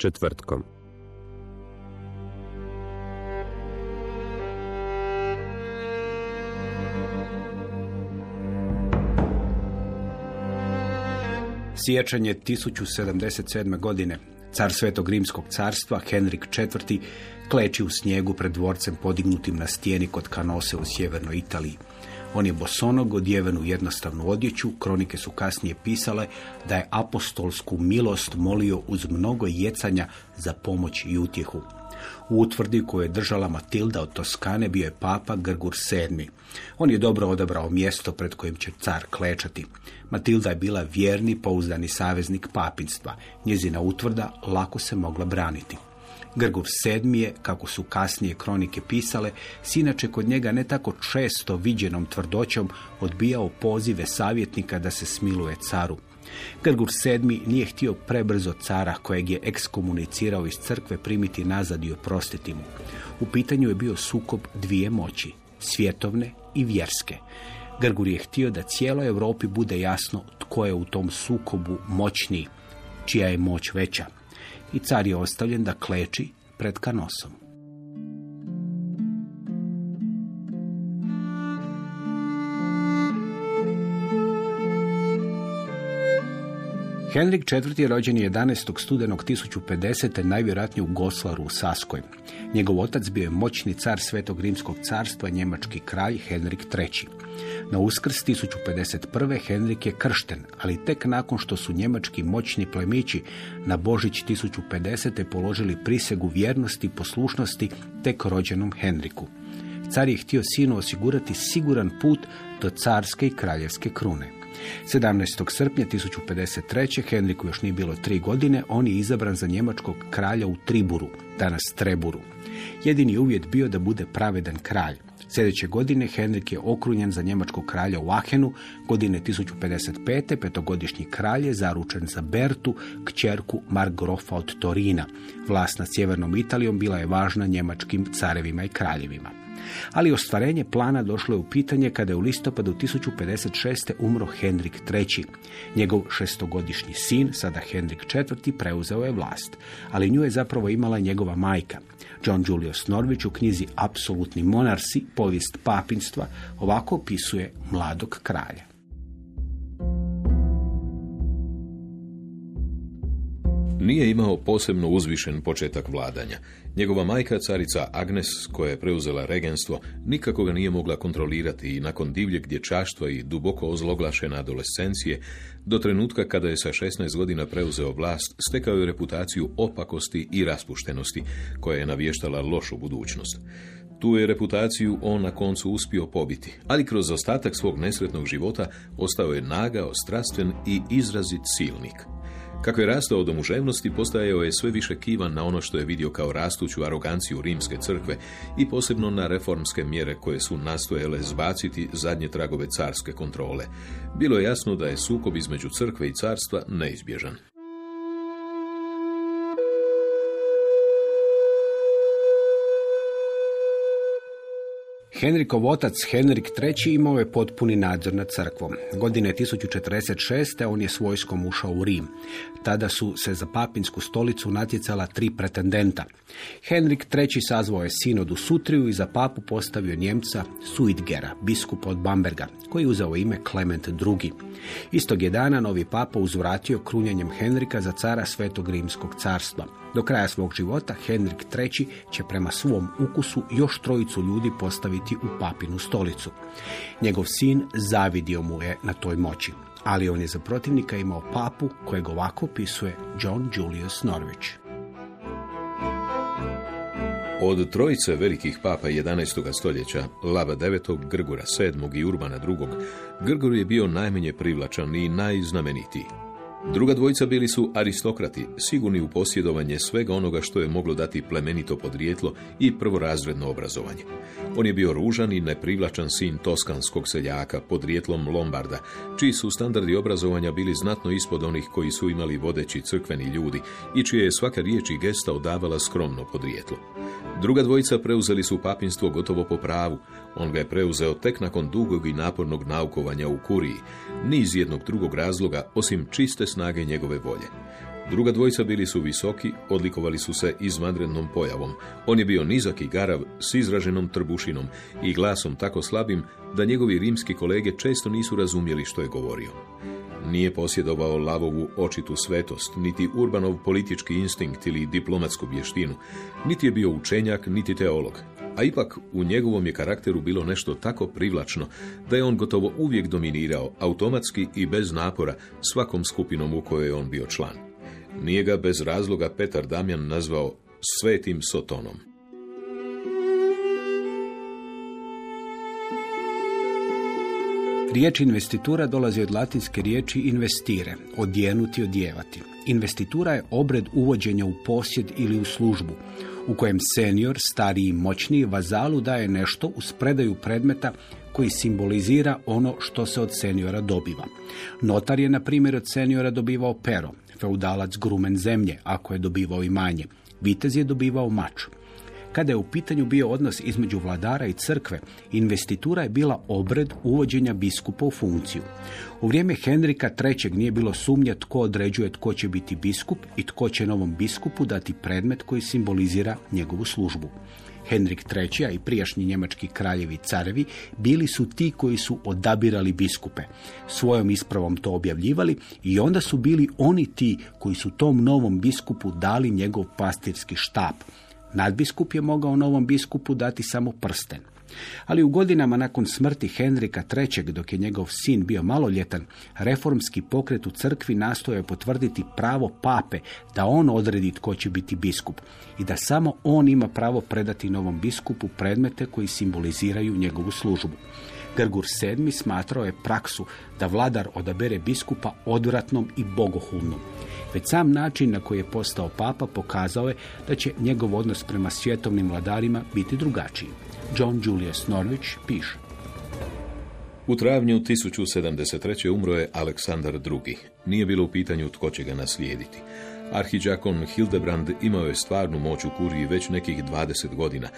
Četvrtkom. Siječanj je 1077. godine. Car Svetog Rimskog carstva, Henrik IV. kleči u snijegu pred dvorcem podignutim na stijeni kod Kanose u sjevernoj Italiji. On je bosonog odjeven u jednostavnu odjeću, kronike su kasnije pisale da je apostolsku milost molio uz mnogo jecanja za pomoć i utjehu. U utvrdi koju je držala Matilda od Toskane bio je papa Grgur VII. On je dobro odabrao mjesto pred kojim će car klečati. Matilda je bila vjerni, pouzdani saveznik papinstva. Njezina utvrda lako se mogla braniti. Grgur VII je, kako su kasnije kronike pisale, sinače kod njega ne tako često viđenom tvrdoćom odbijao pozive savjetnika da se smiluje caru. Grgur VII nije htio prebrzo cara kojeg je ekskomunicirao iz crkve primiti nazad i oprostiti mu. U pitanju je bio sukob dvije moći, svjetovne i vjerske. Grgur je htio da cijeloj Europi bude jasno tko je u tom sukobu moćniji, čija je moć veća. I car je ostavljen da kleči pred kanosom. Henrik IV. rođen je 11. studenog 1050. najvjerojatnije u Goslaru u Saskoj. Njegov otac bio je moćni car Svetog Rimskog carstva, njemački kralj Henrik III. Na uskrs 1051. Henrik je kršten, ali tek nakon što su njemački moćni plemići na Božić 1050. položili prisegu vjernosti i poslušnosti tek rođenom Henriku. Car je htio sinu osigurati siguran put do carske i kraljevske krune. 17. srpnja 1053. Henriku još nije bilo tri godine, on je izabran za njemačkog kralja u Triburu, danas Treburu. Jedini uvjet bio da bude pravedan kralj. Sljedeće godine Henrik je okrunjen za njemačkog kralja u Ahenu, godine 1055. petogodišnji kralj je zaručen za Bertu, kćerku Margrofa od Torina. Vlast nad sjevernom Italijom bila je važna njemačkim carevima i kraljevima. Ali ostvarenje plana došlo je u pitanje kada je u listopadu 1056. umro Henrik III. Njegov šestogodišnji sin, sada Henrik IV. preuzeo je vlast, ali nju je zapravo imala njegova majka. John Julius Norvić u knjizi Apsolutni monarsi, povijest papinstva, ovako opisuje mladog kralja. Nije imao posebno uzvišen početak vladanja. Njegova majka, carica Agnes, koja je preuzela regenstvo, nikako ga nije mogla kontrolirati i nakon divljeg dječaštva i duboko ozloglašene adolescencije, do trenutka kada je sa 16 godina preuzeo vlast, stekao je reputaciju opakosti i raspuštenosti, koja je navještala lošu budućnost. Tu je reputaciju on na koncu uspio pobiti, ali kroz ostatak svog nesretnog života ostao je nagao, strastven i izrazit silnik. Kako je rastao do muževnosti, postajao je sve više kivan na ono što je vidio kao rastuću aroganciju rimske crkve i posebno na reformske mjere koje su nastojale zbaciti zadnje tragove carske kontrole. Bilo je jasno da je sukob između crkve i carstva neizbježan. Henrikov otac Henrik III. imao je potpuni nadzor nad crkvom. Godine 1046. on je s vojskom ušao u Rim. Tada su se za papinsku stolicu natjecala tri pretendenta. Henrik III. sazvao je sinod u Sutriju i za papu postavio Njemca Suidgera, biskupa od Bamberga, koji je uzeo ime Klement II. Istog je dana novi papa uzvratio krunjanjem Henrika za cara Svetog Rimskog carstva. Do kraja svog života Henrik III. će prema svom ukusu još trojicu ljudi postaviti u papinu stolicu. Njegov sin zavidio mu je na toj moći, ali on je za protivnika imao papu kojeg ovako opisuje John Julius Norwich. Od trojice velikih papa 11. stoljeća, Lava IX, Grgura VII i Urbana II, Grgur je bio najmanje privlačan i najznamenitiji. Druga dvojica bili su aristokrati, sigurni u posjedovanje svega onoga što je moglo dati plemenito podrijetlo i prvorazredno obrazovanje. On je bio ružan i neprivlačan sin toskanskog seljaka, podrijetlom Lombarda, čiji su standardi obrazovanja bili znatno ispod onih koji su imali vodeći crkveni ljudi i čije je svaka riječ i gesta odavala skromno podrijetlo. Druga dvojica preuzeli su papinstvo gotovo po pravu. On ga je preuzeo tek nakon dugog i napornog naukovanja u kuriji, niz jednog drugog razloga, osim čiste snage njegove volje. Druga dvojica bili su visoki, odlikovali su se izvanrednom pojavom. On je bio nizak i garav, s izraženom trbušinom i glasom tako slabim da njegovi rimski kolege često nisu razumjeli što je govorio. Nije posjedovao lavovu očitu svetost, niti urbanov politički instinkt ili diplomatsku vještinu, niti je bio učenjak, niti teolog. A ipak u njegovom je karakteru bilo nešto tako privlačno da je on gotovo uvijek dominirao, automatski i bez napora, svakom skupinom u kojoj je on bio član. Nije ga bez razloga Petar Damjan nazvao svetim sotonom. Riječ investitura dolazi od latinske riječi investire, odjenuti, odjevati. Investitura je obred uvođenja u posjed ili u službu, u kojem senior, stariji i moćniji vazalu daje nešto uz predaju predmeta koji simbolizira ono što se od seniora dobiva. Notar je, na primjer, od seniora dobivao pero, feudalac grumen zemlje, ako je dobivao imanje. Vitez je dobivao mač. Kada je u pitanju bio odnos između vladara i crkve, investitura je bila obred uvođenja biskupa u funkciju. U vrijeme Henrika III. nije bilo sumnja tko određuje tko će biti biskup i tko će novom biskupu dati predmet koji simbolizira njegovu službu. Henrik III. i prijašnji njemački kraljevi carevi bili su ti koji su odabirali biskupe. Svojom ispravom to objavljivali i onda su bili oni ti koji su tom novom biskupu dali njegov pastirski štap. Nadbiskup je mogao novom biskupu dati samo prsten. Ali u godinama nakon smrti Henrika III. dok je njegov sin bio maloljetan, reformski pokret u crkvi nastojao potvrditi pravo pape da on odredi tko će biti biskup i da samo on ima pravo predati novom biskupu predmete koji simboliziraju njegovu službu. Grgur VII smatrao je praksu da vladar odabere biskupa odvratnom i bogohulnom. Već sam način na koji je postao papa pokazao je da će njegov odnos prema svjetovnim vladarima biti drugačiji. John Julius Norwich piše. U travnju 1073. umro je Aleksandar II. Nije bilo u pitanju tko će ga naslijediti. Arhiđakon Hildebrand imao je stvarnu moć u kuriji već nekih 20 godina,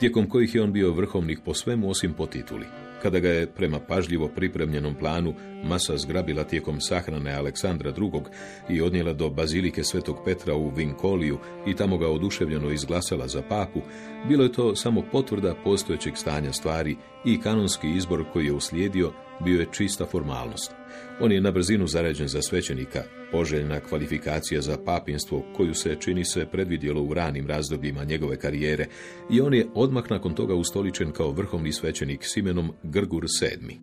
tijekom kojih je on bio vrhovnik po svemu osim po tituli. Kada ga je prema pažljivo pripremljenom planu masa zgrabila tijekom sahrane Aleksandra II. i odnijela do bazilike Svetog Petra u Vinkoliju i tamo ga oduševljeno izglasala za papu, bilo je to samo potvrda postojećeg stanja stvari i kanonski izbor koji je uslijedio bio je čista formalnost. On je na brzinu zaređen za svećenika, poželjna kvalifikacija za papinstvo koju se čini se predvidjelo u ranim razdobljima njegove karijere i on je odmah nakon toga ustoličen kao vrhovni svećenik s imenom Grgur VII.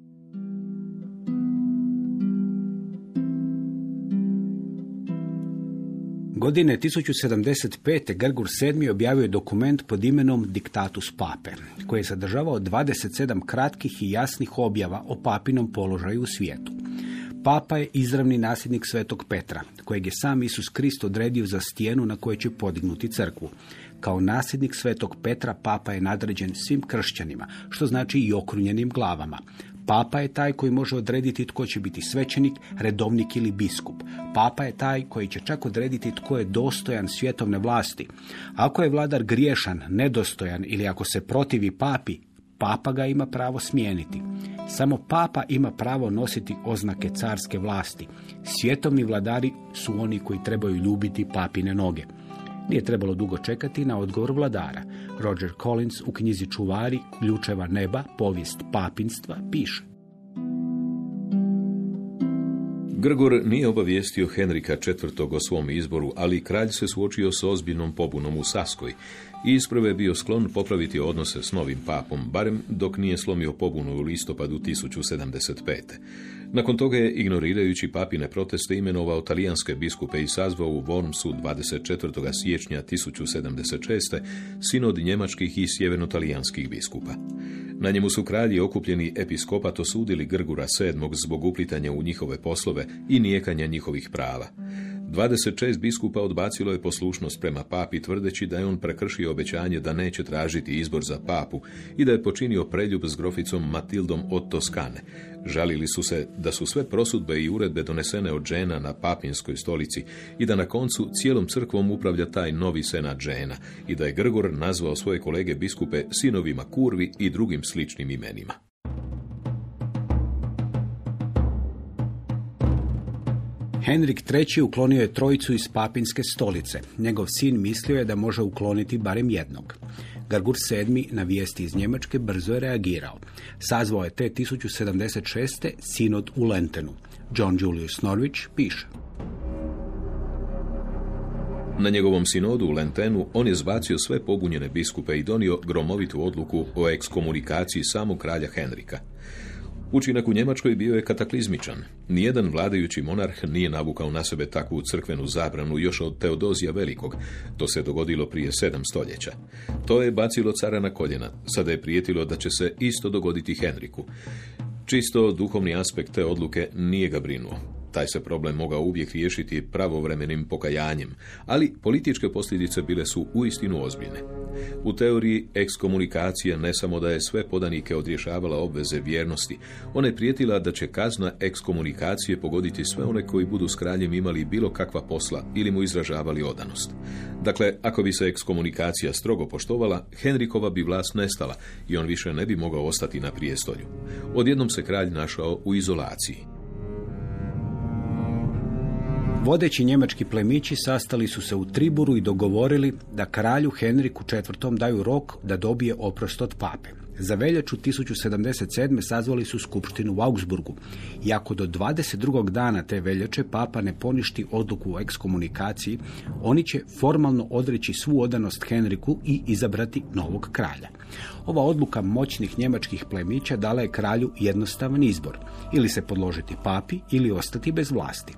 Godine 1075. Grgur VII. objavio je dokument pod imenom Diktatus Pape, koji je sadržavao 27 kratkih i jasnih objava o papinom položaju u svijetu. Papa je izravni nasljednik svetog Petra, kojeg je sam Isus Krist odredio za stijenu na kojoj će podignuti crkvu. Kao nasljednik svetog Petra papa je nadređen svim kršćanima, što znači i okrunjenim glavama. Papa je taj koji može odrediti tko će biti svećenik, redovnik ili biskup. Papa je taj koji će čak odrediti tko je dostojan svjetovne vlasti. Ako je vladar griješan, nedostojan ili ako se protivi papi, papa ga ima pravo smijeniti. Samo papa ima pravo nositi oznake carske vlasti. Svjetovni vladari su oni koji trebaju ljubiti papine noge. Nije trebalo dugo čekati na odgovor vladara. Roger Collins u knjizi Čuvari ključeva neba, povijest papinstva, piše. Grgor nije obavijestio Henrika IV. o svom izboru, ali kralj se suočio s ozbiljnom pobunom u Saskoj i isprve bio sklon popraviti odnose s novim papom, barem dok nije slomio pobunu u listopadu 1075. Nakon toga je, ignorirajući papine proteste, imenovao talijanske biskupe i sazvao u Wormsu 24. siječnja 1076. sinod njemačkih i sjeverno-talijanskih biskupa. Na njemu su kralji okupljeni episkopat osudili Grgura VII zbog uplitanja u njihove poslove i nijekanja njihovih prava. 26 biskupa odbacilo je poslušnost prema papi tvrdeći da je on prekršio obećanje da neće tražiti izbor za papu i da je počinio preljub s groficom Matildom od Toskane. Žalili su se da su sve prosudbe i uredbe donesene od žena na papinskoj stolici i da na koncu cijelom crkvom upravlja taj novi senat žena i da je Grgor nazvao svoje kolege biskupe sinovima kurvi i drugim sličnim imenima. Henrik III. uklonio je trojicu iz papinske stolice. Njegov sin mislio je da može ukloniti barem jednog. Gargur VII. na vijesti iz Njemačke brzo je reagirao. Sazvao je te 1076. sinod u Lentenu. John Julius Norwich piše. Na njegovom sinodu u Lentenu on je zbacio sve pobunjene biskupe i donio gromovitu odluku o ekskomunikaciji samog kralja Henrika. Učinak u Njemačkoj bio je kataklizmičan. Nijedan vladajući monarh nije navukao na sebe takvu crkvenu zabranu još od Teodozija Velikog. To se dogodilo prije sedam stoljeća. To je bacilo cara na koljena. Sada je prijetilo da će se isto dogoditi Henriku. Čisto duhovni aspekt te odluke nije ga brinuo. Taj se problem mogao uvijek riješiti pravovremenim pokajanjem, ali političke posljedice bile su uistinu ozbiljne. U teoriji ekskomunikacija ne samo da je sve podanike odrješavala obveze vjernosti, ona je prijetila da će kazna ekskomunikacije pogoditi sve one koji budu s kraljem imali bilo kakva posla ili mu izražavali odanost. Dakle, ako bi se ekskomunikacija strogo poštovala, Henrikova bi vlast nestala i on više ne bi mogao ostati na prijestolju. Odjednom se kralj našao u izolaciji. Vodeći njemački plemići sastali su se u Triburu i dogovorili da kralju Henriku IV. daju rok da dobije oprost od pape. Za veljaču 1077. sazvali su skupštinu u Augsburgu. I ako do 22. dana te veljače papa ne poništi odluku o ekskomunikaciji, oni će formalno odreći svu odanost Henriku i izabrati novog kralja. Ova odluka moćnih njemačkih plemića dala je kralju jednostavan izbor. Ili se podložiti papi ili ostati bez vlasti.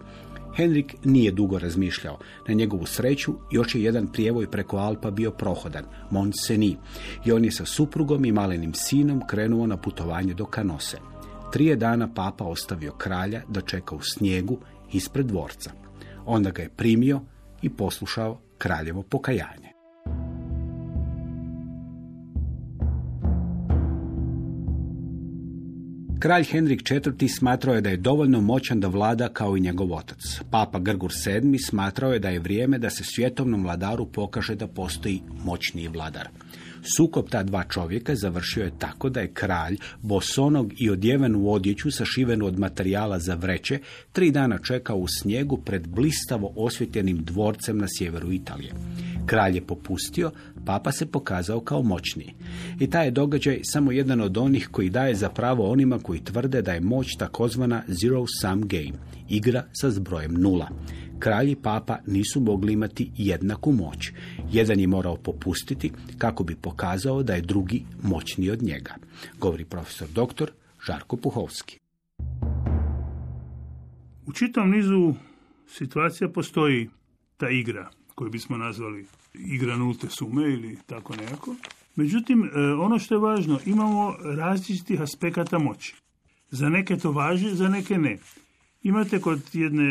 Henrik nije dugo razmišljao. Na njegovu sreću još je jedan prijevoj preko Alpa bio prohodan, Mont Seni, i on je sa suprugom i malenim sinom krenuo na putovanje do Kanose. Trije dana papa ostavio kralja da čeka u snijegu ispred dvorca. Onda ga je primio i poslušao kraljevo pokajanje. Kralj Henrik IV. smatrao je da je dovoljno moćan da vlada kao i njegov otac. Papa Grgur VII. smatrao je da je vrijeme da se svjetovnom vladaru pokaže da postoji moćniji vladar. Sukob ta dva čovjeka završio je tako da je kralj, bosonog i odjeven u odjeću sašivenu od materijala za vreće, tri dana čekao u snijegu pred blistavo osvjetljenim dvorcem na sjeveru Italije. Kralj je popustio, papa se pokazao kao moćniji. I taj je događaj samo jedan od onih koji daje za pravo onima koji tvrde da je moć takozvana zero sum game, igra sa zbrojem nula kralji papa nisu mogli imati jednaku moć. Jedan je morao popustiti kako bi pokazao da je drugi moćniji od njega, govori profesor doktor Žarko Puhovski. U čitom nizu situacija postoji ta igra koju bismo nazvali igra nulte sume ili tako nekako. Međutim, e, ono što je važno, imamo različitih aspekata moći. Za neke to važi, za neke ne. Imate kod jedne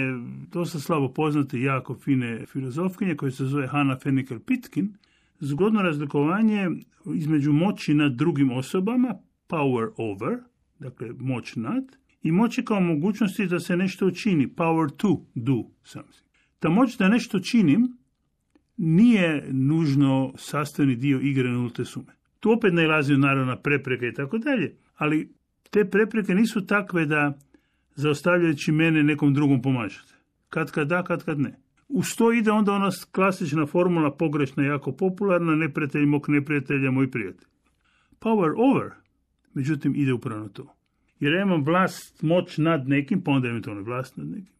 dosta slabo poznate, jako fine filozofkinje koja se zove Hanna Fennikel Pitkin, zgodno razlikovanje između moći nad drugim osobama, power over, dakle moć nad, i moći kao mogućnosti da se nešto učini, power to do something. Ta moć da nešto činim nije nužno sastavni dio igre nulte sume. Tu opet najlazio naravno na prepreke i tako dalje, ali te prepreke nisu takve da zaostavljajući mene nekom drugom pomažete. Kad kad da, kad kad ne. Uz to ide onda ona klasična formula, pogrešna, jako popularna, neprijatelj mog neprijatelja, moj prijatelj. Power over, međutim, ide upravo to. Jer ja imam vlast, moć nad nekim, pa onda eventualno vlast nad nekim.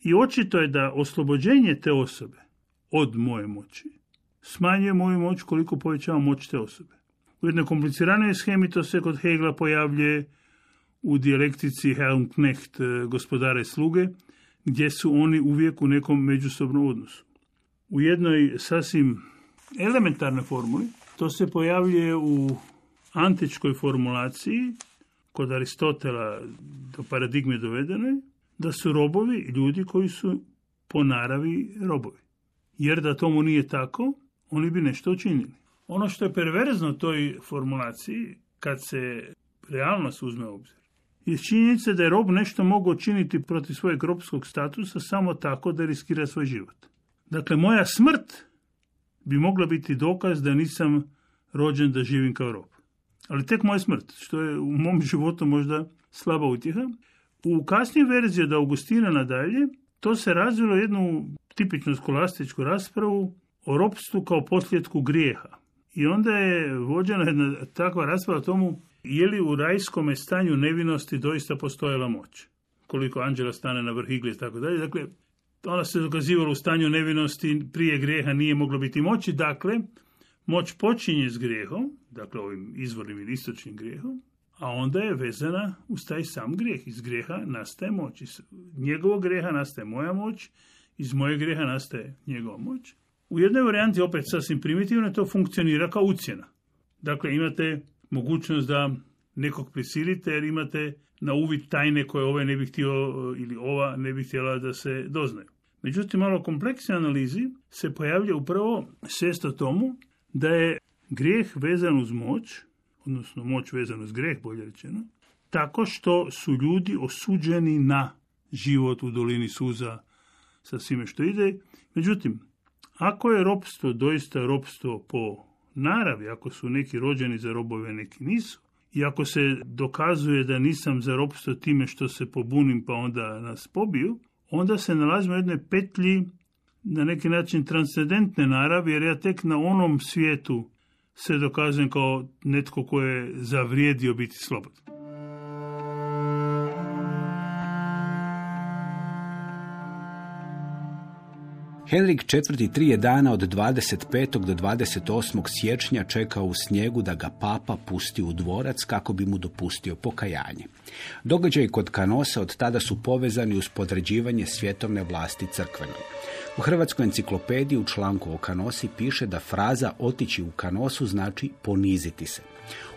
I očito je da oslobođenje te osobe od moje moći smanjuje moju moć koliko povećava moć te osobe. U jednoj kompliciranoj schemi to se kod Hegla pojavljuje u dijalektici Helmknecht e, gospodare sluge, gdje su oni uvijek u nekom međusobnom odnosu. U jednoj sasvim elementarnoj formuli to se pojavljuje u antičkoj formulaciji kod Aristotela do paradigme dovedenoj, da su robovi ljudi koji su po naravi robovi. Jer da tomu nije tako, oni bi nešto učinili. Ono što je perverzno toj formulaciji, kad se realnost uzme u obzir, je činjenica da je rob nešto mogao činiti protiv svojeg robskog statusa samo tako da riskira svoj život. Dakle, moja smrt bi mogla biti dokaz da nisam rođen da živim kao rob. Ali tek moja smrt, što je u mom životu možda slaba utjeha. U kasnijoj verziji od Augustina nadalje, to se razvilo jednu tipičnu skolastičku raspravu o ropstvu kao posljedku grijeha. I onda je vođena jedna takva rasprava o tomu je li u rajskome stanju nevinosti doista postojala moć. Koliko anđela stane na vrh igle i tako dalje. Dakle, ona se dokazivalo u stanju nevinosti prije grijeha nije moglo biti moći. Dakle, moć počinje s grijehom, dakle ovim izvornim ili istočnim grijehom, a onda je vezana uz taj sam grijeh. Iz grijeha nastaje moć. Iz njegovog grijeha nastaje moja moć, iz moje grijeha nastaje njegova moć. U jednoj varijanti, opet sasvim primitivno, to funkcionira kao ucjena. Dakle, imate mogućnost da nekog prisilite jer imate na uvid tajne koje ovaj ne bi htio ili ova ne bi htjela da se doznaju. Međutim, malo kompleksnoj analizi se pojavlja upravo svijest tomu da je grijeh vezan uz moć, odnosno moć vezan uz grijeh, bolje rečeno, tako što su ljudi osuđeni na život u dolini suza sa svime što ide. Međutim, ako je ropstvo doista ropstvo po naravi, ako su neki rođeni za robove, neki nisu, i ako se dokazuje da nisam za ropstvo time što se pobunim pa onda nas pobiju, onda se nalazimo u jednoj petlji na neki način transcendentne naravi, jer ja tek na onom svijetu se dokazujem kao netko ko je zavrijedio biti slobodan. Henrik IV. tri je dana od 25. do 28. siječnja čekao u snijegu da ga papa pusti u dvorac kako bi mu dopustio pokajanje. Događaji kod Kanosa od tada su povezani uz podređivanje svjetovne vlasti crkvenom. U Hrvatskoj enciklopediji u članku o Kanosi piše da fraza otići u Kanosu znači poniziti se.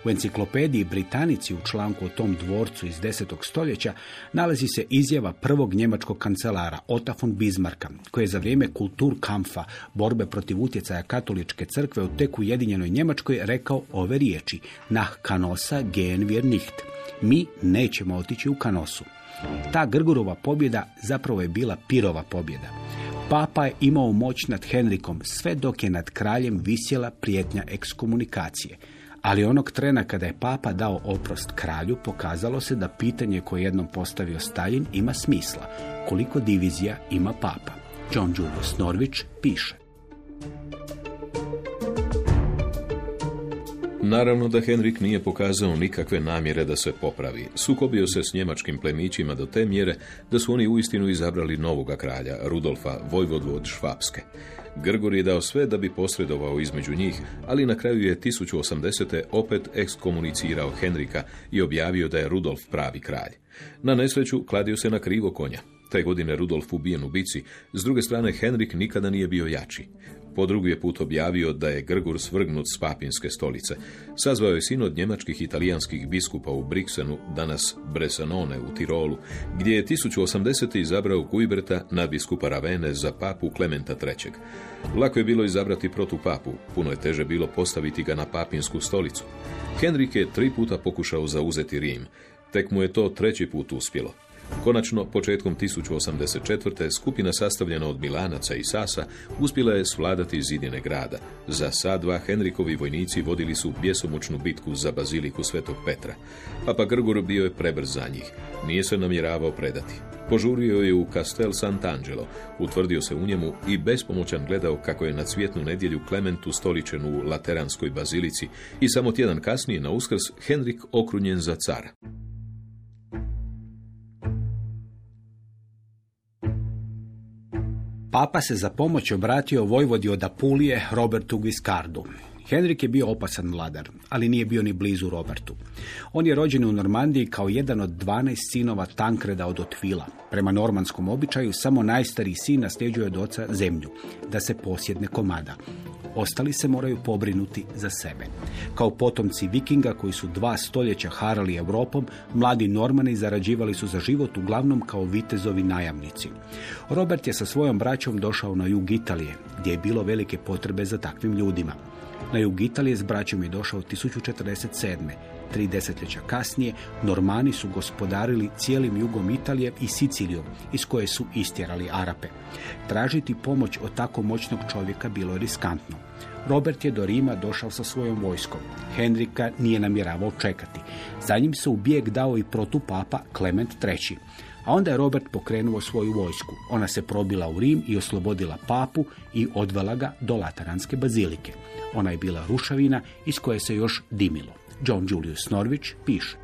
U enciklopediji Britanici u članku o tom dvorcu iz 10. stoljeća nalazi se izjava prvog njemačkog kancelara Ota von Bismarcka, koji je za vrijeme kulturkamfa borbe protiv utjecaja katoličke crkve u tek ujedinjenoj Njemačkoj rekao ove riječi Nach Kanosa gehen wir nicht. Mi nećemo otići u Kanosu. Ta Grgurova pobjeda zapravo je bila Pirova pobjeda. Papa je imao moć nad Henrikom sve dok je nad kraljem visjela prijetnja ekskomunikacije. Ali onog trena kada je papa dao oprost kralju, pokazalo se da pitanje koje jednom postavio Stalin ima smisla. Koliko divizija ima papa? John Julius Norvić piše. Naravno da Henrik nije pokazao nikakve namjere da se popravi. Sukobio se s njemačkim plemićima do te mjere da su oni uistinu izabrali novoga kralja, Rudolfa, vojvodu od Švapske. Grgor je dao sve da bi posredovao između njih, ali na kraju je 1080. opet ekskomunicirao Henrika i objavio da je Rudolf pravi kralj. Na nesreću kladio se na krivo konja. Te godine Rudolf ubijen u bici, s druge strane Henrik nikada nije bio jači. Po drugi je put objavio da je Grgur svrgnut s papinske stolice. Sazvao je sin od njemačkih italijanskih biskupa u Briksenu, danas Bresanone u Tirolu, gdje je 1080. izabrao Kujberta na biskupa Ravene za papu Klementa III. Lako je bilo izabrati protu papu, puno je teže bilo postaviti ga na papinsku stolicu. Henrik je tri puta pokušao zauzeti Rim, tek mu je to treći put uspjelo. Konačno, početkom 1084. skupina sastavljena od Milanaca i Sasa uspjela je svladati zidine grada. Za sad dva Henrikovi vojnici vodili su bjesomučnu bitku za baziliku Svetog Petra. Papa Grgur bio je prebrz za njih. Nije se namjeravao predati. Požurio je u Castel Sant'Angelo, utvrdio se u njemu i bespomoćan gledao kako je na cvjetnu nedjelju Klementu stoličen u Lateranskoj bazilici i samo tjedan kasnije na uskrs Henrik okrunjen za cara. Papa se za pomoć obratio vojvodi od Apulije Robertu Guiscardu. Henrik je bio opasan vladar, ali nije bio ni blizu Robertu. On je rođen u Normandiji kao jedan od 12 sinova Tankreda od Otvila. Prema normanskom običaju, samo najstariji sin nasljeđuje od oca zemlju, da se posjedne komada. Ostali se moraju pobrinuti za sebe. Kao potomci vikinga koji su dva stoljeća harali Europom, mladi normani zarađivali su za život uglavnom kao vitezovi najamnici. Robert je sa svojom braćom došao na jug Italije, gdje je bilo velike potrebe za takvim ljudima. Na jug Italije s braćom je došao 1047. Tri desetljeća kasnije, Normani su gospodarili cijelim jugom Italije i Sicilijom, iz koje su istjerali Arape. Tražiti pomoć od tako moćnog čovjeka bilo je riskantno. Robert je do Rima došao sa svojom vojskom. Henrika nije namjeravao čekati. Za njim se u bijeg dao i protupapa Klement III. A onda je Robert pokrenuo svoju vojsku. Ona se probila u Rim i oslobodila papu i odvela ga do Lateranske bazilike. Ona je bila rušavina iz koje se još dimilo. John Julius Norwich piše.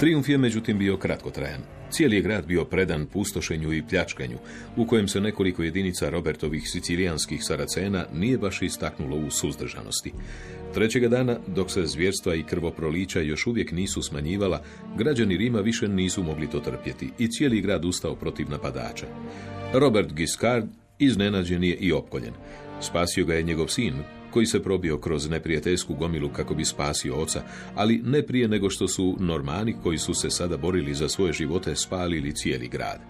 Trijumf je međutim bio kratkotrajan. Cijeli je grad bio predan pustošenju i pljačkanju, u kojem se nekoliko jedinica Robertovih sicilijanskih saracena nije baš istaknulo u suzdržanosti. Trećega dana, dok se zvjerstva i krvoprolića još uvijek nisu smanjivala, građani Rima više nisu mogli to trpjeti i cijeli grad ustao protiv napadača. Robert Giscard iznenađen je i opkoljen. Spasio ga je njegov sin, koji se probio kroz neprijateljsku gomilu kako bi spasio oca, ali ne prije nego što su Normani koji su se sada borili za svoje živote spalili cijeli grad.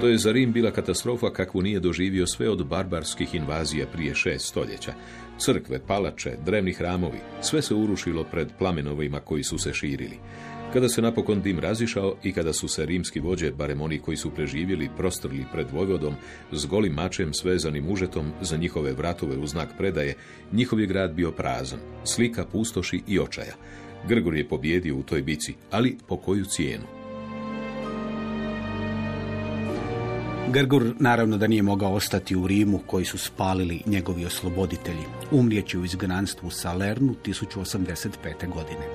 To je za Rim bila katastrofa kakvu nije doživio sve od barbarskih invazija prije šest stoljeća. Crkve, palače, drevni hramovi, sve se urušilo pred plamenovima koji su se širili. Kada se napokon dim razišao i kada su se rimski vođe, barem oni koji su preživjeli, prostrli pred vojvodom, s golim mačem svezanim užetom za njihove vratove u znak predaje, njihov je grad bio prazan, slika pustoši i očaja. Grgor je pobjedio u toj bici, ali po koju cijenu? Grgur naravno da nije mogao ostati u Rimu koji su spalili njegovi osloboditelji. Umrijeći u izgnanstvu Salernu 1085. godine.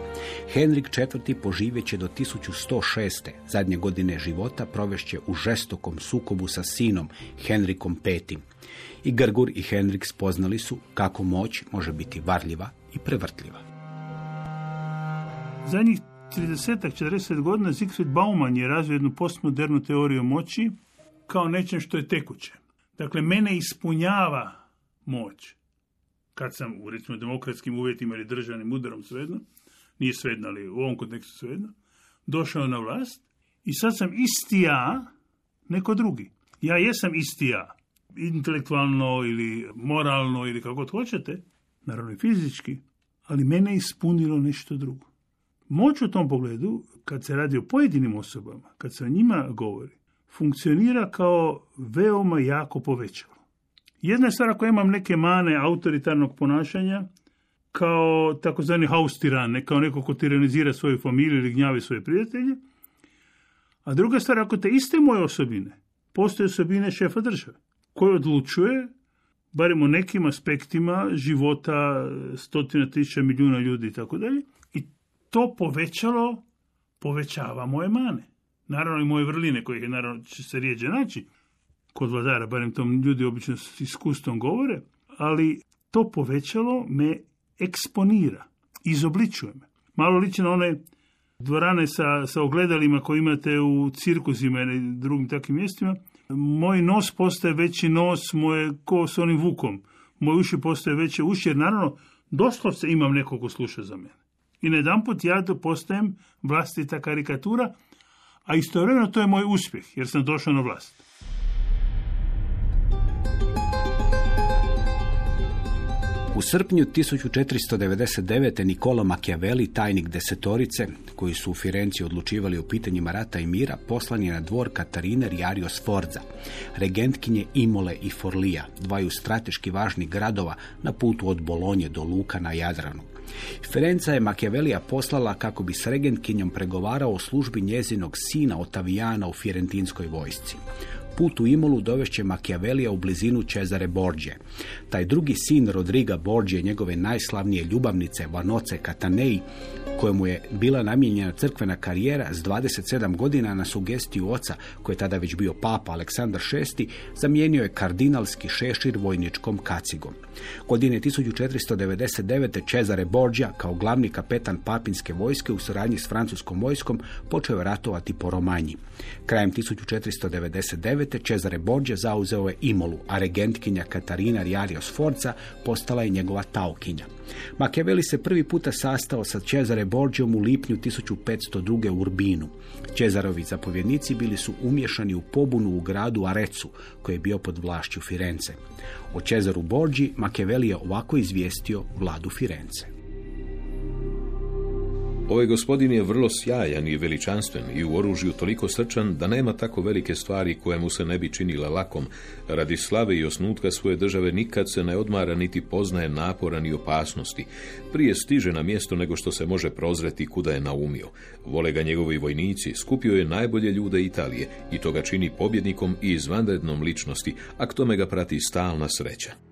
Henrik IV. poživjeće do 1106. zadnje godine života provešće u žestokom sukobu sa sinom Henrikom V. I Grgur i Henrik spoznali su kako moć može biti varljiva i prevrtljiva. Zadnjih 30-40 godina Siegfried Bauman je razvio jednu postmodernu teoriju moći kao nečem što je tekuće. Dakle, mene ispunjava moć. Kad sam u recimo demokratskim uvjetima ili državnim udarom svejedno, nije svejedno, ali u ovom kontekstu svejedno, došao na vlast i sad sam isti ja, neko drugi. Ja jesam isti ja, intelektualno ili moralno ili kako god hoćete, naravno i fizički, ali mene ispunilo nešto drugo. Moć u tom pogledu, kad se radi o pojedinim osobama, kad se o njima govori, funkcionira kao veoma jako povećalo. Jedna je stvar ako imam neke mane autoritarnog ponašanja, kao takozvani haus tiran, kao neko ko tiranizira svoju familiju ili gnjavi svoje prijatelje, a druga stvar, ako te iste moje osobine, postoje osobine šefa države, koji odlučuje, barem u nekim aspektima života stotina tisuća milijuna ljudi i i to povećalo povećava moje mane. Naravno i moje vrline koje naravno će se rijeđe naći kod vladara, barem tom ljudi obično s iskustvom govore, ali to povećalo me eksponira, izobličuje me. Malo liči na one dvorane sa, sa ogledalima koje imate u cirkusima i drugim takvim mjestima. Moj nos postaje veći nos, moje ko s onim vukom. Moje uši postaje veće uši, jer naravno doslovce imam nekog ko sluša za mene. I na jedan put ja to postajem vlastita karikatura, a istovremeno to je moj uspjeh, jer sam došao na vlast. U srpnju 1499. Nikola Machiavelli, tajnik desetorice, koji su u Firenci odlučivali o pitanjima rata i mira, poslan je na dvor Katarine Riario Sforza, regentkinje Imole i Forlija, dvaju strateški važnih gradova na putu od Bolonje do Luka na Jadranu. Ferenca je Machiavellija poslala kako bi s regentkinjom pregovarao o službi njezinog sina Otavijana u Firentinskoj vojsci. put u Imolu dovešće Machiavellija u blizinu Cezare Borđe. Taj drugi sin Rodriga Borđe, njegove najslavnije ljubavnice Vanoce Katanei, kojemu je bila namijenjena crkvena karijera s 27 godina na sugestiju oca, koji je tada već bio papa Aleksandar VI, zamijenio je kardinalski šešir vojničkom kacigom. Godine 1499. Cezare Borgia kao glavni kapetan papinske vojske u suradnji s francuskom vojskom počeo je ratovati po Romanji. Krajem 1499. Cezare Borgia zauzeo je Imolu, a regentkinja Katarina Riario Sforza postala je njegova taukinja. Machiavelli se prvi puta sastao sa Cezare Borgiom u lipnju 1502. u Urbinu. Cezarovi zapovjednici bili su umješani u pobunu u gradu Arecu, koji je bio pod vlašću Firence. O Cezaru Borgi Machiavelli je ovako izvijestio vladu Firence. Ovaj gospodin je vrlo sjajan i veličanstven i u oružju toliko srčan da nema tako velike stvari koje mu se ne bi činila lakom. Radi slave i osnutka svoje države nikad se ne odmara niti poznaje napora ni opasnosti. Prije stiže na mjesto nego što se može prozreti kuda je naumio. Vole ga njegovi vojnici, skupio je najbolje ljude Italije i to ga čini pobjednikom i izvanrednom ličnosti, a k tome ga prati stalna sreća.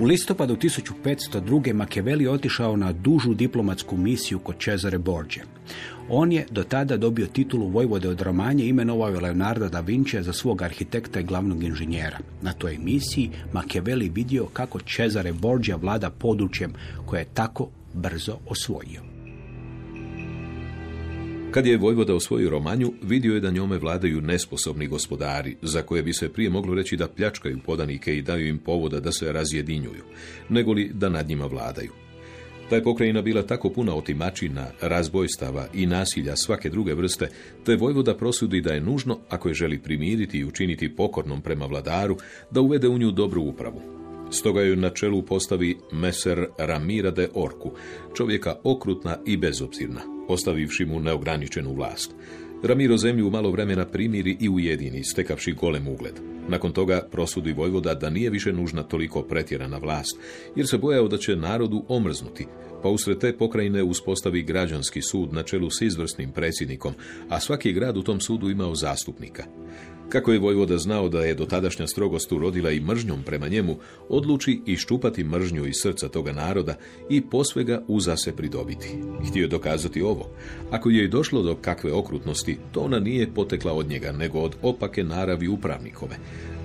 U listopadu 1502. Machiavelli otišao na dužu diplomatsku misiju kod Cesare Borgia. On je do tada dobio titulu Vojvode od Romanje imenovao je Leonarda da Vinci za svog arhitekta i glavnog inženjera. Na toj misiji Machiavelli vidio kako Cesare Borgia vlada područjem koje je tako brzo osvojio. Kad je Vojvoda osvojio Romanju, vidio je da njome vladaju nesposobni gospodari, za koje bi se prije moglo reći da pljačkaju podanike i daju im povoda da se razjedinjuju, negoli da nad njima vladaju. Ta je pokrajina bila tako puna otimačina, razbojstava i nasilja svake druge vrste, te Vojvoda prosudi da je nužno, ako je želi primiriti i učiniti pokornom prema vladaru, da uvede u nju dobru upravu. Stoga ju na čelu postavi meser Ramira de Orku, čovjeka okrutna i bezobzirna, ostavivši mu neograničenu vlast. Ramiro zemlju u malo vremena primiri i ujedini, stekavši golem ugled. Nakon toga prosudi Vojvoda da nije više nužna toliko pretjerana vlast, jer se bojao da će narodu omrznuti, pa usred te pokrajine uspostavi građanski sud na čelu s izvrsnim predsjednikom, a svaki grad u tom sudu imao zastupnika. Kako je Vojvoda znao da je dotadašnja strogost urodila i mržnjom prema njemu, odluči iščupati mržnju iz srca toga naroda i posve ga uza se pridobiti. Htio dokazati ovo. Ako je došlo do kakve okrutnosti, to ona nije potekla od njega, nego od opake naravi upravnikove.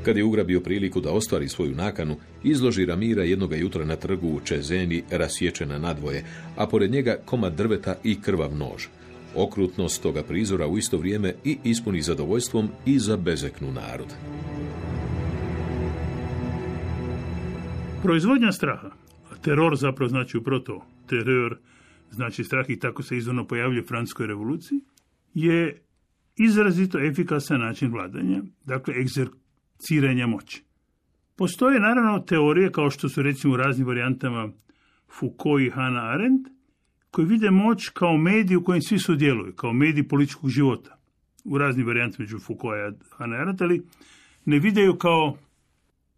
Kad je ugrabio priliku da ostvari svoju nakanu, izloži Ramira jednoga jutra na trgu u Čezeni rasječena nadvoje, a pored njega komad drveta i krvav nož okrutnost toga prizora u isto vrijeme i ispuni zadovoljstvom i za bezeknu narod. Proizvodnja straha, a teror zapravo znači uproto teror, znači strah i tako se izvorno pojavljuje u Francuskoj revoluciji, je izrazito efikasan način vladanja, dakle egzerciranja moći. Postoje naravno teorije kao što su recimo u raznim varijantama Foucault i Hannah Arendt, koji vide moć kao medij u kojem svi sudjeluju, kao medij političkog života. U raznim varijantama među Foucault i Hannah ali ne videju kao,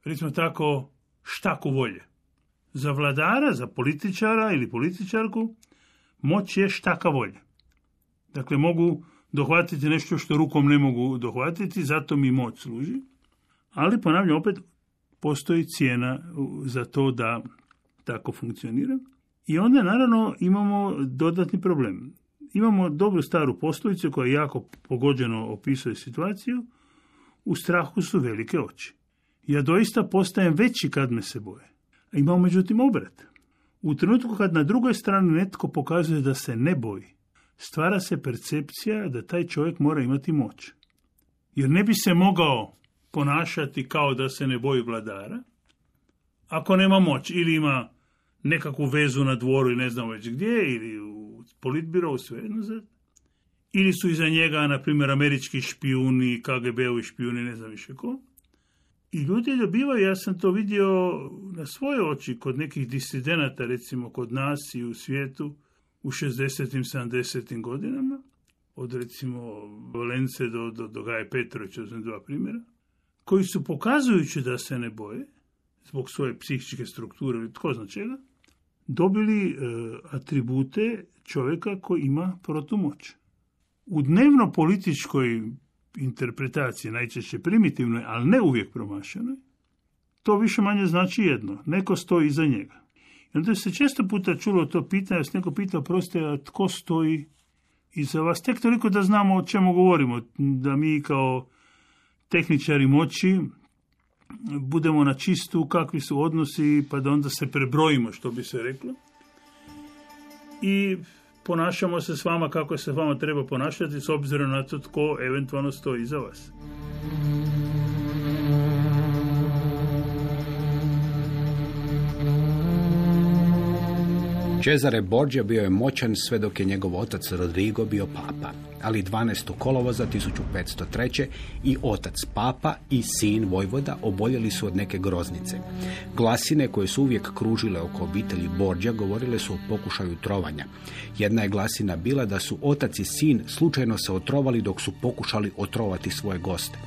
recimo tako, štaku volje. Za vladara, za političara ili političarku, moć je štaka volje. Dakle, mogu dohvatiti nešto što rukom ne mogu dohvatiti, zato mi moć služi. Ali, ponavljam, opet postoji cijena za to da tako funkcionira. I onda naravno imamo dodatni problem. Imamo dobru staru poslovicu koja jako pogođeno opisuje situaciju. U strahu su velike oči. Ja doista postajem veći kad me se boje. Imamo međutim obrat. U trenutku kad na drugoj strani netko pokazuje da se ne boji, stvara se percepcija da taj čovjek mora imati moć. Jer ne bi se mogao ponašati kao da se ne boji vladara, ako nema moć ili ima nekakvu vezu na dvoru i ne znam već gdje, ili u politbirovu, jedno za... Ili su iza njega, na primjer, američki špijuni, KGB-ovi špijuni, ne znam više ko. I ljudi dobivaju, ja sam to vidio na svoje oči kod nekih disidenata, recimo kod nas i u svijetu, u 60. 70. godinama, od recimo Valence do, do, do Gaje Petrovića, znam dva primjera, koji su pokazujući da se ne boje, zbog svoje psihičke strukture ili tko zna čega, dobili e, atribute čovjeka koji ima protumoć. U dnevno političkoj interpretaciji, najčešće primitivnoj, ali ne uvijek promašenoj, to više manje znači jedno. Neko stoji iza njega. I onda se često puta čulo to pitanje, se neko pitao, proste, a tko stoji iza vas? Tek toliko da znamo o čemu govorimo, da mi kao tehničari moći budemo na čistu kakvi su odnosi, pa da onda se prebrojimo, što bi se reklo. I ponašamo se s vama kako se vama treba ponašati s obzirom na to tko eventualno stoji iza vas. Cezare Borgia bio je moćan sve dok je njegov otac Rodrigo bio papa, ali 12. kolovoza 1503. i otac papa i sin Vojvoda oboljeli su od neke groznice. Glasine koje su uvijek kružile oko obitelji Borgia govorile su o pokušaju trovanja. Jedna je glasina bila da su otac i sin slučajno se otrovali dok su pokušali otrovati svoje goste.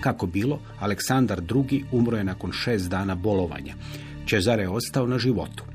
Kako bilo, Aleksandar II. umro je nakon šest dana bolovanja. Cezare je ostao na životu.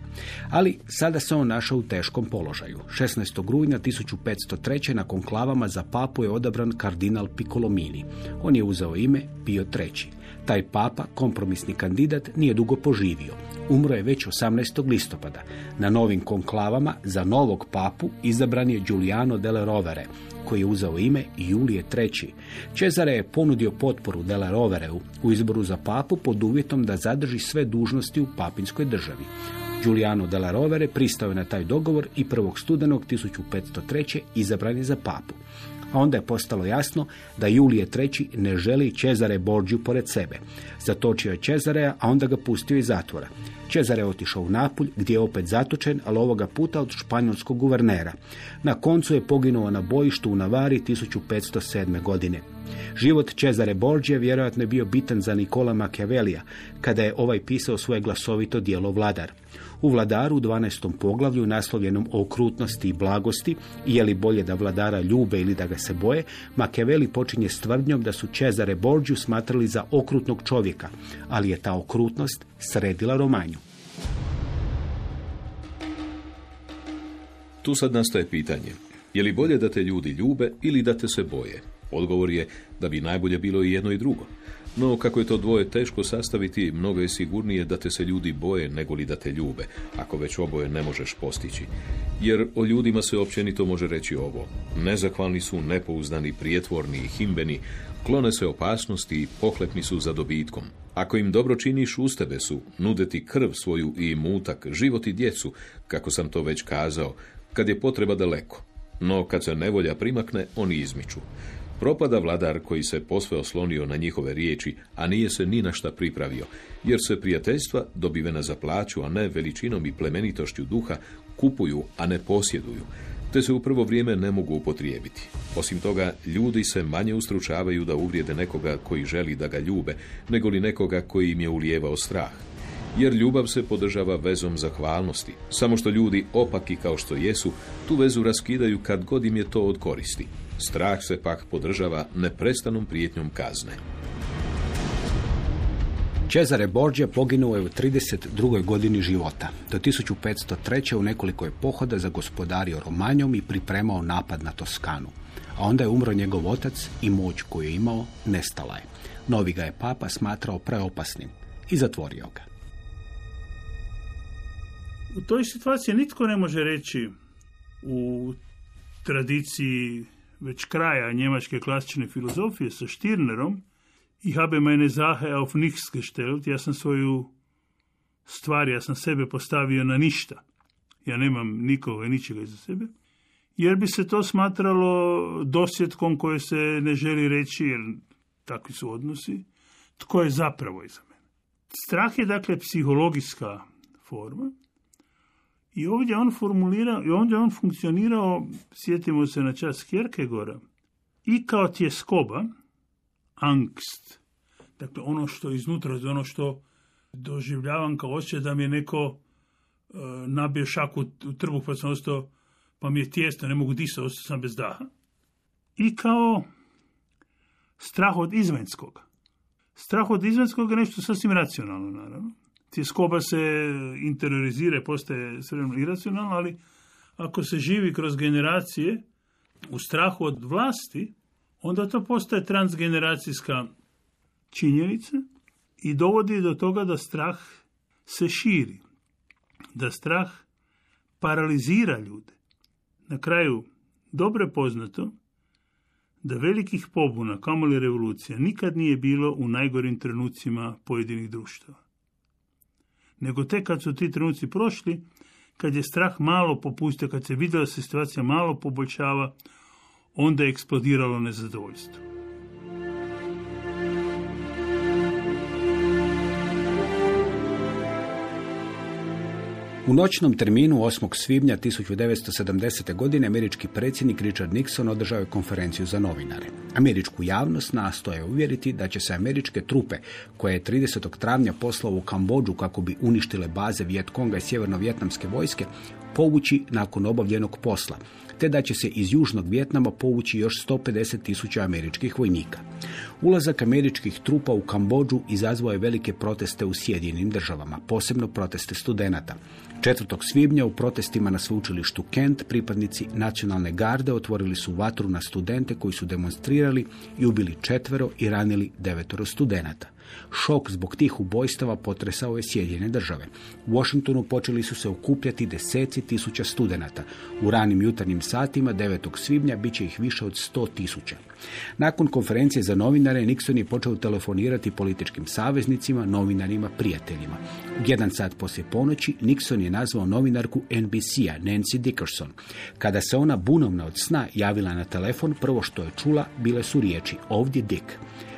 Ali sada se on našao u teškom položaju. 16. rujna 1503. na konklavama za papu je odabran kardinal Piccolomini. On je uzeo ime Pio III. Taj papa, kompromisni kandidat, nije dugo poživio. Umro je već 18. listopada. Na novim konklavama za novog papu izabran je Giuliano delle Rovere, koji je uzeo ime Julije III. Cezare je ponudio potporu delle Rovereu u izboru za papu pod uvjetom da zadrži sve dužnosti u papinskoj državi. Giuliano della Rovere pristao je na taj dogovor i 1. studenog 1503. izabran je za papu. A onda je postalo jasno da Julije III. ne želi Cezare Borđu pored sebe. Zatočio je Cezareja, a onda ga pustio iz zatvora. Cezare je otišao u Napulj, gdje je opet zatočen, ali ovoga puta od španjolskog guvernera. Na koncu je poginuo na bojištu u Navari 1507. godine. Život Cezare Borđe vjerojatno je bio bitan za Nikola Machiavellija, kada je ovaj pisao svoje glasovito dijelo Vladar. U vladaru u 12. poglavlju naslovljenom o okrutnosti i blagosti i je li bolje da vladara ljube ili da ga se boje, Machiavelli počinje s tvrdnjom da su Cezare Borđu smatrali za okrutnog čovjeka, ali je ta okrutnost sredila Romanju. Tu sad nastaje pitanje. Je li bolje da te ljudi ljube ili da te se boje? Odgovor je da bi najbolje bilo i jedno i drugo. No, kako je to dvoje teško sastaviti, mnogo je sigurnije da te se ljudi boje nego li da te ljube, ako već oboje ne možeš postići. Jer o ljudima se općenito može reći ovo. Nezahvalni su, nepouzdani, prijetvorni i himbeni, klone se opasnosti i pohlepni su za dobitkom. Ako im dobro činiš, uz tebe su, nude ti krv svoju i mutak, život i djecu, kako sam to već kazao, kad je potreba daleko. No, kad se nevolja primakne, oni izmiču. Propada vladar koji se posve oslonio na njihove riječi, a nije se ni na šta pripravio, jer se prijateljstva, dobivena za plaću, a ne veličinom i plemenitošću duha, kupuju, a ne posjeduju, te se u prvo vrijeme ne mogu upotrijebiti. Osim toga, ljudi se manje ustručavaju da uvrijede nekoga koji želi da ga ljube, nego li nekoga koji im je ulijevao strah. Jer ljubav se podržava vezom zahvalnosti. Samo što ljudi, opaki kao što jesu, tu vezu raskidaju kad god im je to od koristi. Strah se pak podržava neprestanom prijetnjom kazne. Cezare Borgia poginuo je u 32. godini života. Do 1503. u nekoliko je pohoda zagospodario Romanjom i pripremao napad na Toskanu. A onda je umro njegov otac i moć koju je imao nestala je. Novi ga je papa smatrao preopasnim i zatvorio ga. U toj situaciji nitko ne može reći u tradiciji već kraja njemačke klasične filozofije sa Stirnerom i habe meine Sache auf nichts gestellt, ja sam svoju stvar, ja sam sebe postavio na ništa. Ja nemam nikoga i ničega iza sebe. Jer bi se to smatralo dosjetkom koje se ne želi reći, jer takvi su odnosi, tko je zapravo iza mene. Strah je dakle psihologijska forma i ovdje on formulira, i ovdje on funkcionirao, sjetimo se na čas Kierkegora, i kao tjeskoba, angst, dakle ono što iznutra, ono što doživljavam kao osjećaj da mi je neko e, nabio šaku u trbuh pa sam ostao, pa mi je tijesno, ne mogu disati, ostao sam bez daha. I kao strah od izvanjskog. Strah od izvanjskog je nešto sasvim racionalno, naravno. Tjeskoba se interiorizira i postaje sve iracionalna, ali ako se živi kroz generacije u strahu od vlasti, onda to postaje transgeneracijska činjenica i dovodi do toga da strah se širi, da strah paralizira ljude. Na kraju, dobro je poznato da velikih pobuna, kamoli revolucija, nikad nije bilo u najgorim trenucima pojedinih društava. Nego tek kad su ti trenuci prošli, kad je strah malo popustio, kad se vidjela da situacija malo poboljšava, onda je eksplodiralo nezadovoljstvo. U noćnom terminu 8. svibnja 1970. godine američki predsjednik Richard Nixon održao je konferenciju za novinare. Američku javnost nastoje uvjeriti da će se američke trupe, koje je 30. travnja poslao u Kambođu kako bi uništile baze Vjetkonga i sjeverno-vjetnamske vojske, povući nakon obavljenog posla, te da će se iz Južnog Vjetnama povući još 150 tisuća američkih vojnika. Ulazak američkih trupa u Kambođu izazvao je velike proteste u Sjedinjenim državama, posebno proteste studenata. 4. svibnja u protestima na sveučilištu Kent pripadnici nacionalne garde otvorili su vatru na studente koji su demonstrirali i ubili četvero i ranili devetoro studenata. Šok zbog tih ubojstava potresao je Sjedinjene države. U Washingtonu počeli su se okupljati deseci tisuća studenata. U ranim jutarnjim satima 9. svibnja bit će ih više od 100 tisuća. Nakon konferencije za novinare, Nixon je počeo telefonirati političkim saveznicima, novinarima, prijateljima. Jedan sat poslije ponoći Nixon je nazvao novinarku NBC-a, Nancy Dickerson. Kada se ona bunovna od sna javila na telefon, prvo što je čula bile su riječi ovdje Dick.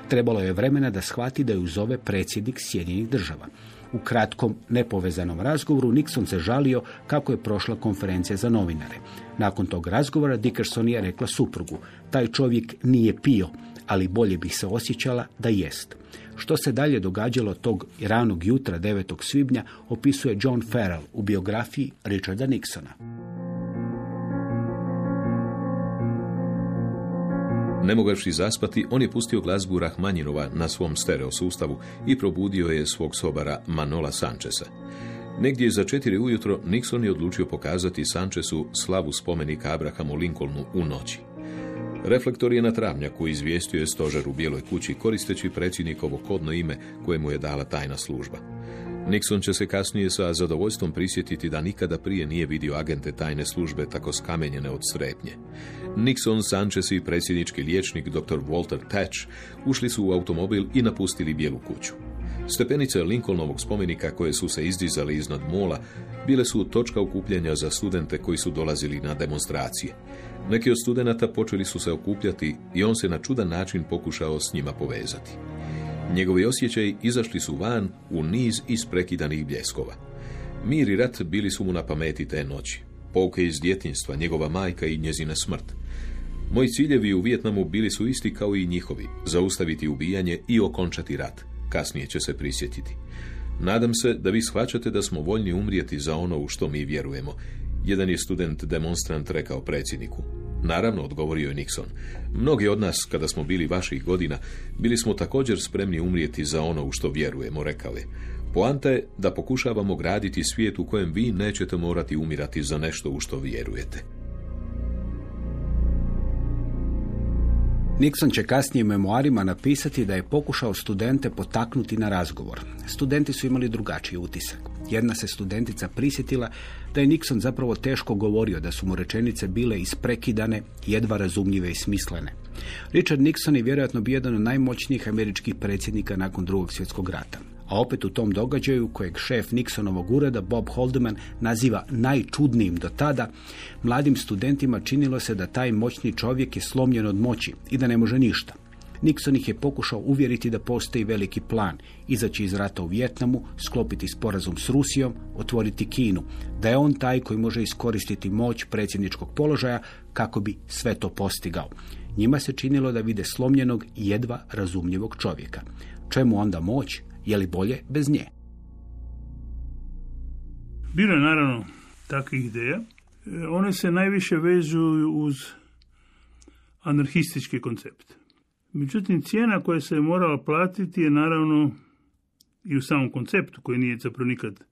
Trebalo je vremena da shvati da ju zove predsjednik Sjedinjenih država. U kratkom, nepovezanom razgovoru Nixon se žalio kako je prošla konferencija za novinare. Nakon tog razgovora Dickerson je rekla suprugu, taj čovjek nije pio, ali bolje bih se osjećala da jest. Što se dalje događalo tog ranog jutra 9. svibnja opisuje John Farrell u biografiji Richarda Nixona. Ne mogavši zaspati, on je pustio glazbu Rahmanjinova na svom stereo sustavu i probudio je svog sobara Manola Sančesa. Negdje za četiri ujutro Nixon je odlučio pokazati Sančesu slavu spomenika Abrahamu Lincolnu u noći. Reflektor je na travnjaku izvijestio je stožer u Bijeloj kući koristeći predsjednikovo kodno ime koje mu je dala tajna služba. Nixon će se kasnije sa zadovoljstvom prisjetiti da nikada prije nije vidio agente tajne službe tako skamenjene od strepnje. Nixon, Sanchez i predsjednički liječnik dr. Walter Thatch ušli su u automobil i napustili bijelu kuću. Stepenice Lincolnovog spomenika koje su se izdizali iznad mola bile su točka okupljanja za studente koji su dolazili na demonstracije. Neki od studenata počeli su se okupljati i on se na čudan način pokušao s njima povezati. Njegovi osjećaji izašli su van u niz isprekidanih bljeskova. Mir i rat bili su mu na pameti te noći. Pouke iz djetinstva, njegova majka i njezina smrt. Moji ciljevi u Vijetnamu bili su isti kao i njihovi, zaustaviti ubijanje i okončati rat. Kasnije će se prisjetiti. Nadam se da vi shvaćate da smo voljni umrijeti za ono u što mi vjerujemo. Jedan je student demonstrant rekao predsjedniku. Naravno, odgovorio je Nixon. Mnogi od nas, kada smo bili vaših godina, bili smo također spremni umrijeti za ono u što vjerujemo, rekao je. Poanta je da pokušavamo graditi svijet u kojem vi nećete morati umirati za nešto u što vjerujete. Nixon će kasnije memoarima napisati da je pokušao studente potaknuti na razgovor. Studenti su imali drugačiji utisak. Jedna se studentica prisjetila da je Nixon zapravo teško govorio, da su mu rečenice bile isprekidane, jedva razumljive i smislene. Richard Nixon je vjerojatno bio jedan od najmoćnijih američkih predsjednika nakon drugog svjetskog rata. A opet u tom događaju, kojeg šef Nixonovog ureda Bob Haldeman naziva najčudnijim do tada, mladim studentima činilo se da taj moćni čovjek je slomljen od moći i da ne može ništa. Nixon ih je pokušao uvjeriti da postoji veliki plan, izaći iz rata u Vjetnamu, sklopiti sporazum s Rusijom, otvoriti Kinu, da je on taj koji može iskoristiti moć predsjedničkog položaja kako bi sve to postigao. Njima se činilo da vide slomljenog i jedva razumljivog čovjeka. Čemu onda moć? Je li bolje bez nje? Bilo je naravno takvih ideja. E, one se najviše vežu uz anarhistički koncept. Međutim, cijena koja se je morala platiti je naravno i u samom konceptu koji nije zapravo nikad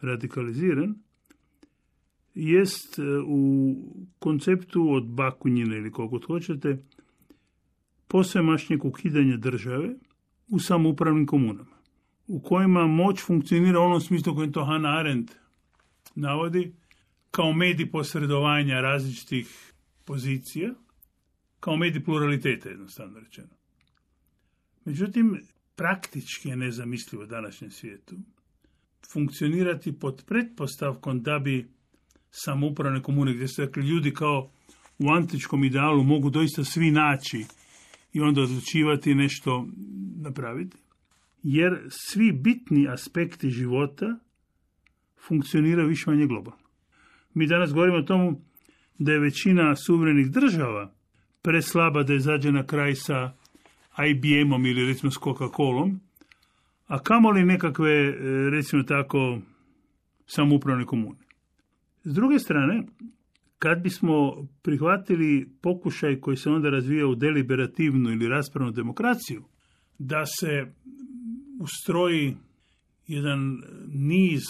radikaliziran, jest e, u konceptu od bakunjine ili koliko hoćete, posvemašnjeg ukidanja države u samoupravnim komunama, u kojima moć funkcionira u onom smislu kojem to Hannah Arendt navodi, kao medij posredovanja različitih pozicija, kao medij pluraliteta, jednostavno rečeno. Međutim, praktički je nezamislivo u današnjem svijetu funkcionirati pod pretpostavkom da bi samoupravne komune, gdje se dakle, ljudi kao u antičkom idealu mogu doista svi naći i onda odlučivati nešto napraviti. Jer svi bitni aspekti života funkcioniraju više manje globalno. Mi danas govorimo o tomu da je većina suverenih država preslaba da izađe na kraj sa IBM-om ili recimo s Coca-Colom, a kamoli nekakve, e, recimo tako, samoupravne komune. S druge strane, kad bismo prihvatili pokušaj koji se onda razvija u deliberativnu ili raspravnu demokraciju, da se ustroji jedan niz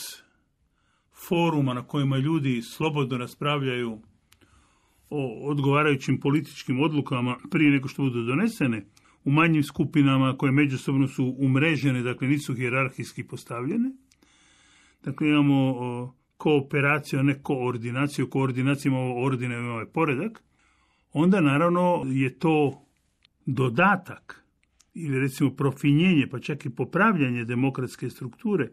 foruma na kojima ljudi slobodno raspravljaju o odgovarajućim političkim odlukama prije nego što budu donesene, u manjim skupinama koje međusobno su umrežene, dakle nisu hijerarhijski postavljene. Dakle, imamo kooperaciju, ne koordinaciju. Koordinacija ima ordine, ima ovaj poredak. Onda, naravno, je to dodatak ili recimo profinjenje, pa čak i popravljanje demokratske strukture,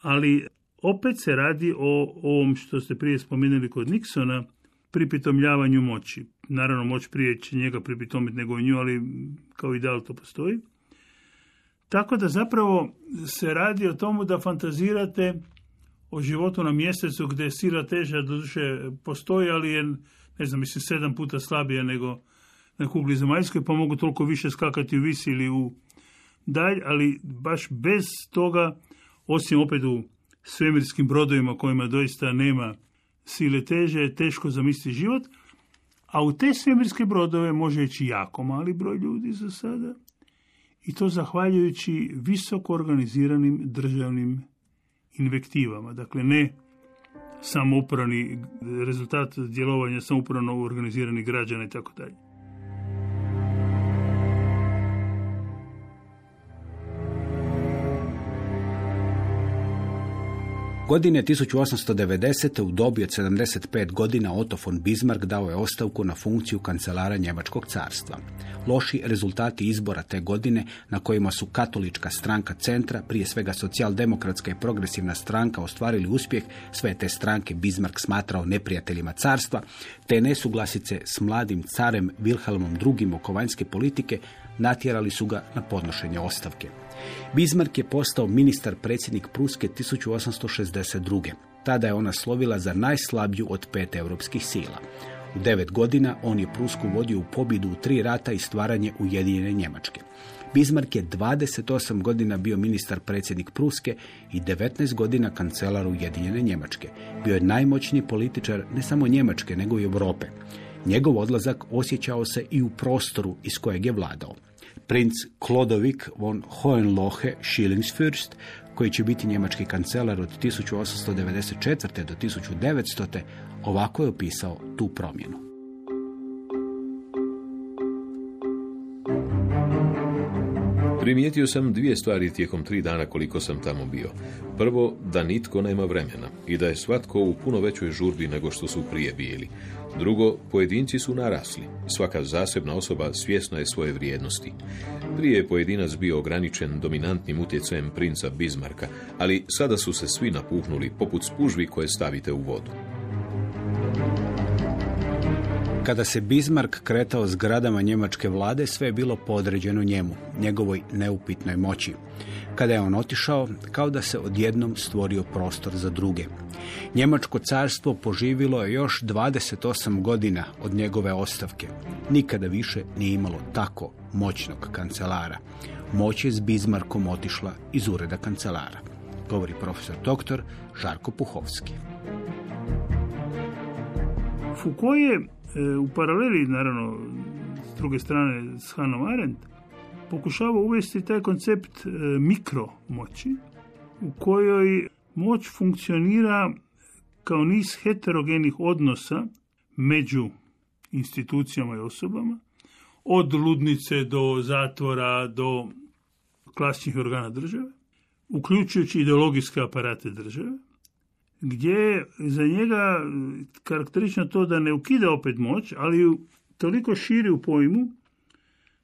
ali opet se radi o ovom što ste prije spomenuli kod Nixona, pripitomljavanju moći. Naravno, moć prije će njega pripitomiti nego nju, ali kao ideal to postoji. Tako da zapravo se radi o tomu da fantazirate o životu na mjesecu gdje je sila teža doduše postoji, ali je, ne znam, mislim, sedam puta slabija nego na kugli zemaljskoj, pa mogu toliko više skakati u visi ili u dalj, ali baš bez toga, osim opet u svemirskim brodovima kojima doista nema sile teže, je teško zamisliti život, a u te svemirske brodove može ići jako mali broj ljudi za sada i to zahvaljujući visoko organiziranim državnim invektivama. Dakle, ne samoupravni rezultat djelovanja samoupravno organiziranih građana i tako dalje. Godine 1890. u dobi od 75 godina Otto von Bismarck dao je ostavku na funkciju kancelara Njemačkog carstva. Loši rezultati izbora te godine na kojima su katolička stranka centra, prije svega socijaldemokratska i progresivna stranka ostvarili uspjeh, sve te stranke Bismarck smatrao neprijateljima carstva, te nesuglasice s mladim carem Wilhelmom II. oko vanjske politike natjerali su ga na podnošenje ostavke. Bismarck je postao ministar predsjednik Pruske 1862. Tada je ona slovila za najslabiju od pet europskih sila. U devet godina on je Prusku vodio u pobjedu u tri rata i stvaranje Ujedinjene Njemačke. Bismarck je 28 godina bio ministar predsjednik Pruske i 19 godina kancelar Ujedinjene Njemačke. Bio je najmoćniji političar ne samo Njemačke, nego i Europe. Njegov odlazak osjećao se i u prostoru iz kojeg je vladao. Princ Klodovik von Hohenlohe Schillingsfürst, koji će biti njemački kancelar od 1894. do 1900. ovako je opisao tu promjenu. Primijetio sam dvije stvari tijekom tri dana koliko sam tamo bio. Prvo, da nitko nema vremena i da je svatko u puno većoj žurbi nego što su prije bili. Drugo, pojedinci su narasli. Svaka zasebna osoba svjesna je svoje vrijednosti. Prije je pojedinac bio ograničen dominantnim utjecajem princa Bismarka, ali sada su se svi napuhnuli poput spužvi koje stavite u vodu. Kada se Bismarck kretao zgradama njemačke vlade, sve je bilo podređeno njemu, njegovoj neupitnoj moći. Kada je on otišao, kao da se odjednom stvorio prostor za druge. Njemačko carstvo poživilo je još 28 godina od njegove ostavke. Nikada više nije imalo tako moćnog kancelara. Moć je s Bismarckom otišla iz ureda kancelara, govori profesor doktor Žarko Puhovski. Foucault je u paraleli, naravno, s druge strane s Hanom Arendt, pokušava uvesti taj koncept e, mikromoći u kojoj moć funkcionira kao niz heterogenih odnosa među institucijama i osobama, od ludnice do zatvora do klasičnih organa države, uključujući ideologijske aparate države, gdje je za njega karakterično to da ne ukida opet moć, ali ju toliko širi u pojmu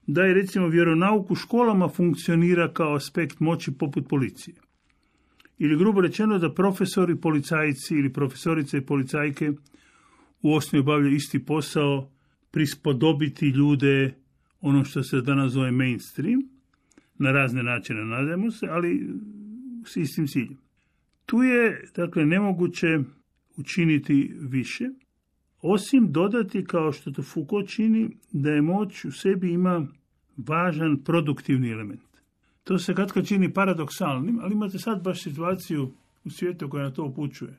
da je recimo vjeronauk u školama funkcionira kao aspekt moći poput policije. Ili grubo rečeno da profesori, policajci ili profesorice i policajke u osnovi obavljaju isti posao, prispodobiti ljude ono što se danas zove mainstream, na razne načine nadajmo se, ali s istim ciljem. Tu je, dakle, nemoguće učiniti više, osim dodati, kao što to Foucault čini, da je moć u sebi ima važan produktivni element. To se kad čini paradoksalnim, ali imate sad baš situaciju u svijetu koja na to upućuje.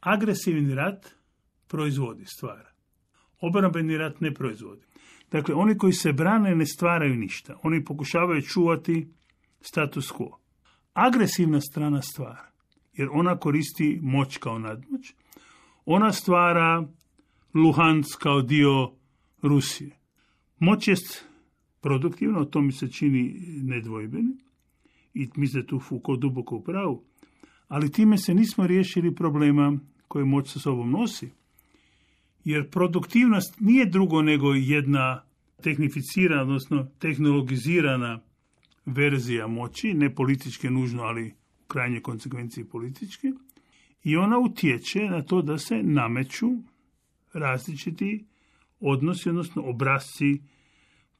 Agresivni rat proizvodi, stvara. Obrambeni rat ne proizvodi. Dakle, oni koji se brane ne stvaraju ništa. Oni pokušavaju čuvati status quo. Agresivna strana stvara, jer ona koristi moć kao nadmoć. Ona stvara Luhansk kao dio Rusije. Moć jest produktivna, to mi se čini nedvojbeni i mislim da tu Foucault duboko u pravu, ali time se nismo riješili problema koje moć sa sobom nosi. Jer produktivnost nije drugo nego jedna tehnificirana, odnosno tehnologizirana verzija moći, ne političke nužno, ali u krajnje konsekvencije političke. I ona utječe na to da se nameću različiti odnosi, odnosno obrazci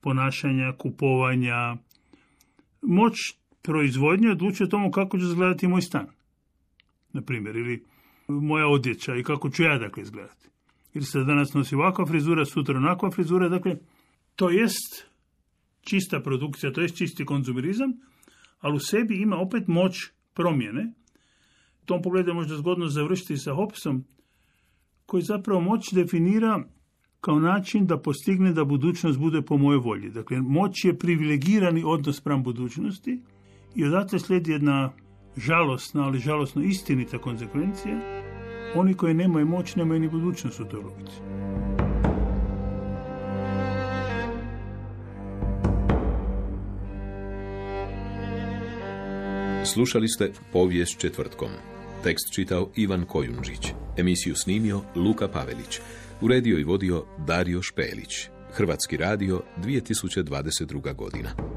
ponašanja, kupovanja. Moć proizvodnje odlučuje o tomu kako će izgledati moj stan. Na primjer, ili moja odjeća i kako ću ja dakle izgledati. Jer se danas nosi ovakva frizura, sutra onakva frizura, dakle, to jest čista produkcija, to jest čisti konzumerizam, ali u sebi ima opet moć promjene. U tom pogledu možda zgodno završiti sa Hobbesom, koji zapravo moć definira kao način da postigne da budućnost bude po mojoj volji. Dakle, moć je privilegirani odnos pram budućnosti i odatle slijedi jedna žalosna, ali žalosno istinita konsekvencija. Oni koji nemaju moć, nemaju ni budućnost u toj logici. Slušali ste povijest četvrtkom. Tekst čitao Ivan Kojundžić. Emisiju snimio Luka Pavelić. Uredio i vodio Dario Špelić. Hrvatski radio 2022. godina.